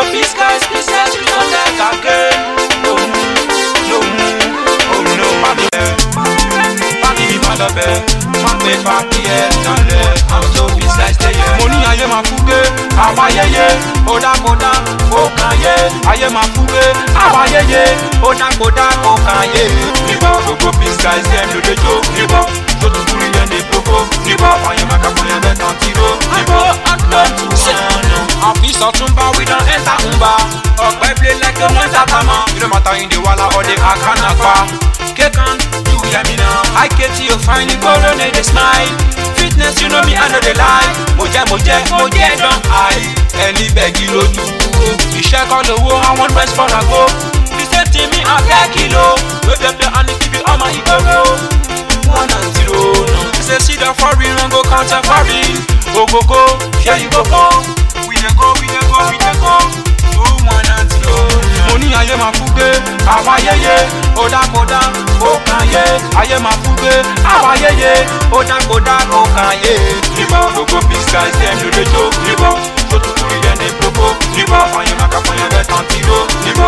Office guys, please let's do come back again. No, no, oh no, ma belle, ma baby, ma la belle, ma belle, ma belle, ma belle. I'm so please let's stay here. Mo ní ayé ma fúgé, àwáyéyé, kódàkódà, ó kàn yé. Ayé ma fúgé, àwáyéyé, kódàkódà, ó kàn yé. Níbo gbogbo peace guys yẹn ló dé jó, níbo tó tutù rí yẹn ní gbogbo, níbo àwọn yẹn ma kà fún yẹn lẹ́tàn tìró, níbo àdúrà tù wọ́n nù. Àfi sọ tún. I IKT you find the corona dey smile fitness you know me I know the lie mo jẹ mo jẹ mo jẹ don high ẹni bẹ́ẹ̀gì lójú kúrò iṣẹ́ kọ́ lówó àwọn best for go. You said to me and fair kilo no dey the and if you be ọmọ ìgboro one and zero you na. ṣe sídọ̀ fọ́rí ràn go counter fọ́rí ogogo go go? we dey go we dey go we dey go two one and zero na. mo ní ayé máa fún gbé àwọn ayẹyẹ ó dákọ̀dá ó kàn yé ayé máa fún gbé àwáyéyé ó dákòdá kò kàyé. Nígbà gbogbo bísíkà sí ẹnu lójó. Nígbà tó tutù rí ẹni gbogbo. Nígbà fọyín máa kàpọ̀ yẹn bẹ́ẹ̀ tán tìró. Nígbà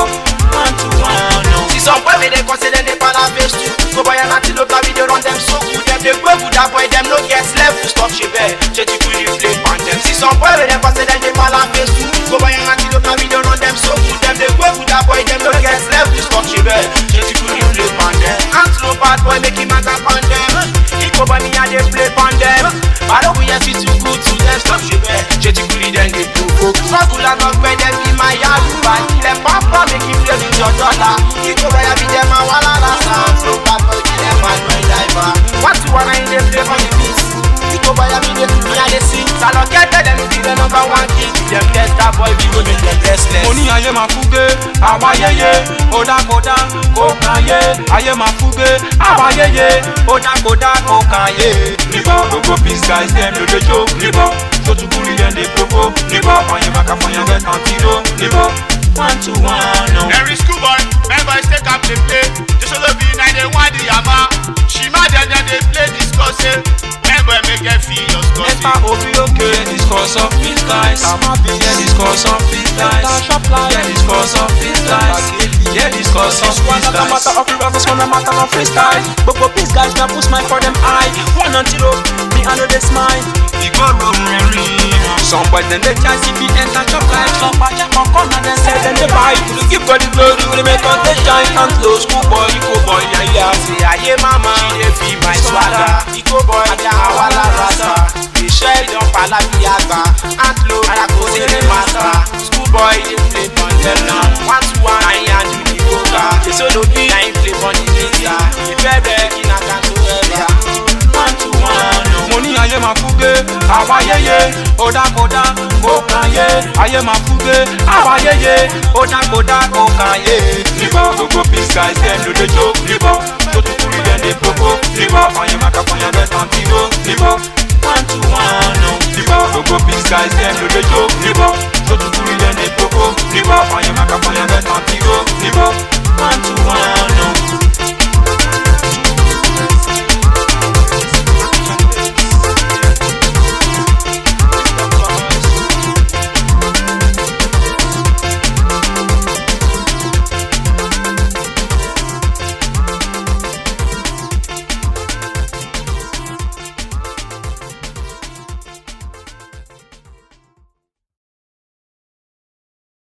one to one. Sísọ pé mi dey consider dey para face two. Go buy an antilope na we dey run dem so good. Dem dey gbé good that boy dem no get level stop ṣe bẹ́ẹ̀. Ṣé ti kú ní flame and dem sísọ pé. talk where them be my yard Why them pop up make him play with your daughter You go where I be them and wala la sound So bad for them and my before you go make them restless. mo ní ma fuge, awa àwáyéyé ó dákódá kó kàn yé ayé fuge, awa àwáyéyé ó dákódá kó kàn yé. níbo gbogbo peace guys dem ló dey jó níbo so to kúrì dem dey gbogbo níbo ọyàn màkà fọyàn bẹ́ẹ̀ kan tí ló níbo one to one. Every school boy members take am dey play jésù ló bí united one di yàmá ṣì má dẹ́dẹ́ dey play discourse boy make I feel your score. Enter Obioke, yeah, discuss of something nice. Amabi, yeah, discuss something nice. Enter Shopline, yeah, discuss of something nice. Yeah, discuss of something nice. One matter of rappers, one matter of freestyle. Gbogbo peace guys, na put smile for them eye. One and zero, me I know they smile. Ìgbọ́rọ̀ rẹ̀rìn. Some boys dem dey try see me enter Shopline. Some boys dey for corner dem say dem dey buy. To give God the glory, we dey make all the shine. Can't close, school boy, you go boy, yeah, yeah. Say, ayé mama, she dey be my swagger. Nutella One to one, I and the coca Èso ló bí nine flavour ní pizza Ìfẹ́ rẹ̀ kí na ká tó One to one. Mo ní ayé máa fún gé, àwa yéye, ó dákọ̀dá, ó kàn yé. Ayé máa fún gé, àwa yéye, ó dákọ̀dá, ó kàn yé. Nígbà gbogbo pizza ṣe ń lòdòdó,